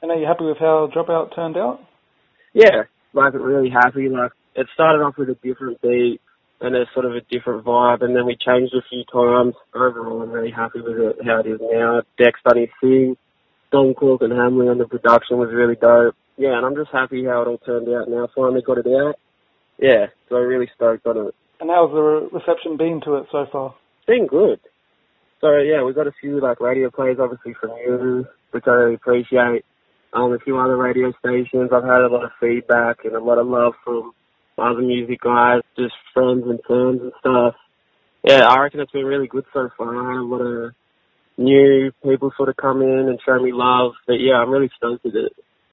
And are you happy with how Dropout turned out? Yeah, like really happy. Like it started off with a different beat and a sort of a different vibe, and then we changed a few times. Overall, I'm really happy with it how it is now. Dex done his thing. Don Cork and Hamley on the production was really dope. Yeah, and I'm just happy how it all turned out now. Finally got it out. Yeah, so really stoked on it. And how's the reception been to it so far? It's been good. So yeah, we got a few like radio plays obviously from you, which I really appreciate. Um, a few other radio stations. I've had a lot of feedback and a lot of love from other music guys, just friends and fans and stuff. Yeah, I reckon it's been really good so far. I had a lot of new people sort of come in and show me love. But yeah, I'm really stoked with it.